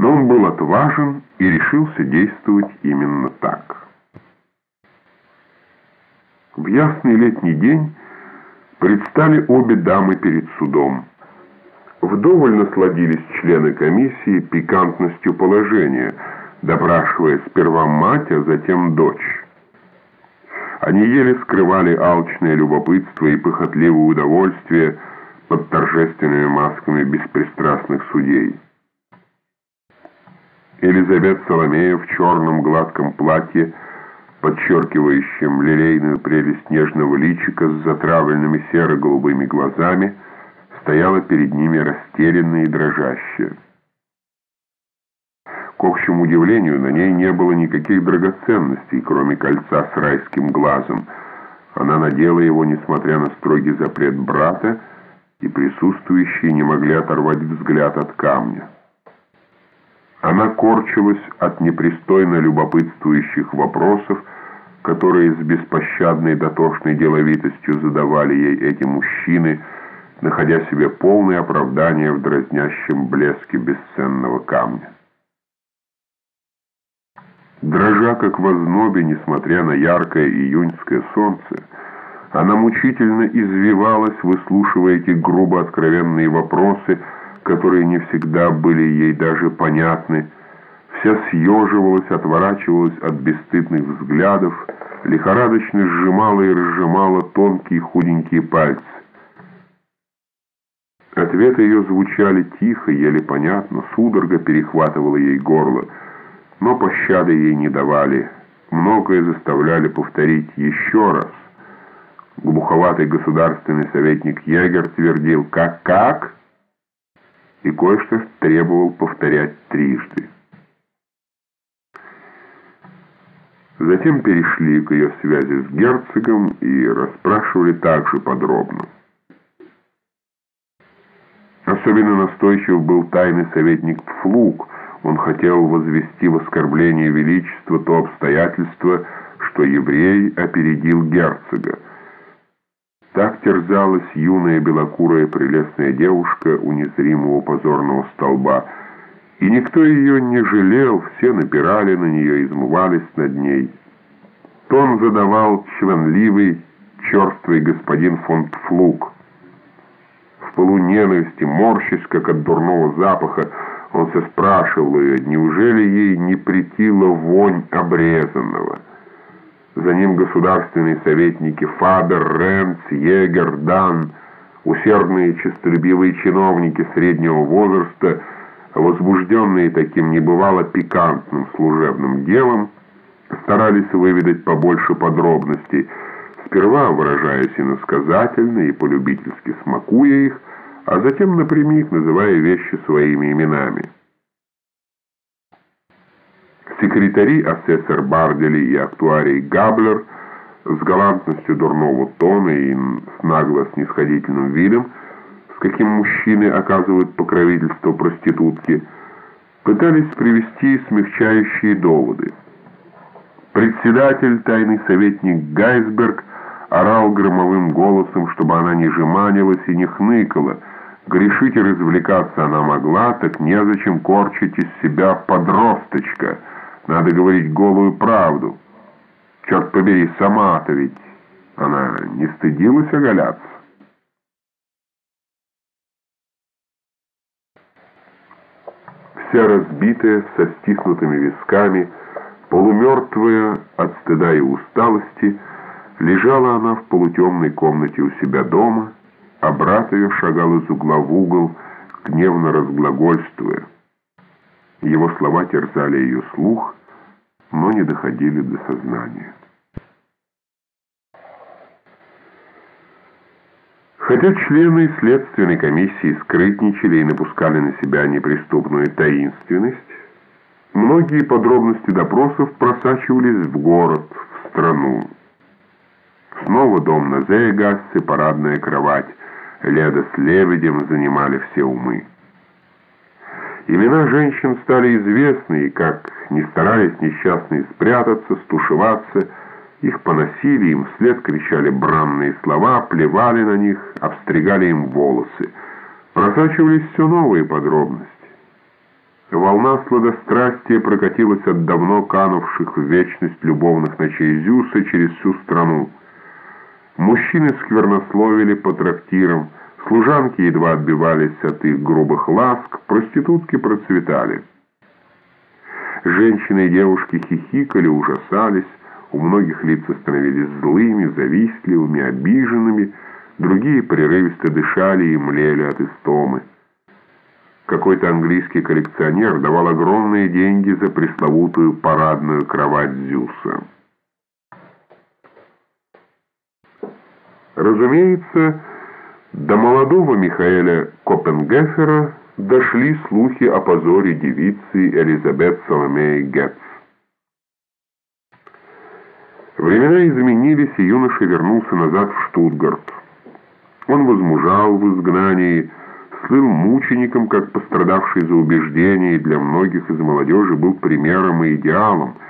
но он был отважен и решился действовать именно так. В ясный летний день предстали обе дамы перед судом. Вдоволь насладились члены комиссии пикантностью положения, допрашивая сперва мать, а затем дочь. Они еле скрывали алчное любопытство и похотливое удовольствие под торжественными масками беспристрастных судей. Елизавета Соломея в черном гладком платье, подчеркивающем лилейную прелесть нежного личика с затравленными серо-голубыми глазами, стояла перед ними растерянная и дрожащая. К общему удивлению, на ней не было никаких драгоценностей, кроме кольца с райским глазом. Она надела его, несмотря на строгий запрет брата, и присутствующие не могли оторвать взгляд от камня. Она корчилась от непристойно любопытствующих вопросов, которые с беспощадной дотошной деловитостью задавали ей эти мужчины, находя себе полное оправдание в дразнящем блеске бесценного камня. Дрожа, как в ознобе, несмотря на яркое июньское солнце, она мучительно извивалась, выслушивая эти грубо откровенные вопросы, которые не всегда были ей даже понятны, вся съеживалась, отворачивалась от бесстыдных взглядов, лихорадочно сжимала и разжимала тонкие худенькие пальцы. Ответы ее звучали тихо, еле понятно, судорога перехватывала ей горло — но пощады ей не давали. Многое заставляли повторить еще раз. Глуховатый государственный советник Егер твердил «как-как?» И кое-что требовал повторять трижды. Затем перешли к ее связи с герцогом и расспрашивали также подробно. Особенно настойчив был тайный советник Флук, он хотел возвести в оскорбление величества то обстоятельство, что еврей опередил герцога. Так терзалась юная белокурая прелестная девушка у незримого позорного столба, и никто ее не жалел, все напирали на нее, измывались над ней. Тон задавал чванливый, черствый господин фон Флук. В полу ненависти, морщась, как от дурного запаха, он все спрашивал ее, неужели ей не притила вонь обрезанного. За ним государственные советники Фабер, Ренц, Егер, Дан, усердные честолюбивые чиновники среднего возраста, возбужденные таким небывало пикантным служебным делом, старались выведать побольше подробностей, сперва выражаясь иносказательно и полюбительски смакуя их, а затем напрямик называя вещи своими именами. Секретари асессор Бардели и актуарий Габлер с галантностью дурного тона и с нагло снисходительным видом, с каким мужчины оказывают покровительство проститутке, пытались привести смягчающие доводы. Председатель, тайный советник Гайсберг, орал громовым голосом, чтобы она не жеманилась и не хныкала, Грешить и развлекаться она могла, так незачем корчить из себя подросточка. Надо говорить голую правду. Черт побери, сама-то ведь она не стыдилась оголяться. Вся разбитая, со стиснутыми висками, полумертвая от стыда и усталости, лежала она в полутемной комнате у себя дома, а брат ее шагал из угла в угол, гневно разглагольствуя. Его слова терзали ее слух, но не доходили до сознания. Хотя члены следственной комиссии скрытничали и напускали на себя неприступную таинственность, многие подробности допросов просачивались в город, в страну. Снова дом на Зеегассе, парадная кровать, Леда с Лебедем занимали все умы. Имена женщин стали известны, и как не старались несчастные спрятаться, стушеваться, их поносили, им вслед кричали бранные слова, плевали на них, обстригали им волосы. Просачивались все новые подробности. Волна сладострастия прокатилась от давно канувших в вечность любовных ночей Зюса через всю страну. Мужчины сквернословили по трактирам, служанки едва отбивались от их грубых ласк, проститутки процветали. Женщины и девушки хихикали, ужасались, у многих лица становились злыми, завистливыми, обиженными, другие прерывисто дышали и млели от истомы. Какой-то английский коллекционер давал огромные деньги за пресловутую парадную кровать Зюса. Разумеется, до молодого Михаэля Копенгефера дошли слухи о позоре девицы Элизабет Соломеи Гетц. Времена изменились, и юноша вернулся назад в Штутгарт. Он возмужал в изгнании, слыл мучеником, как пострадавший за убеждения, и для многих из молодежи был примером и идеалом –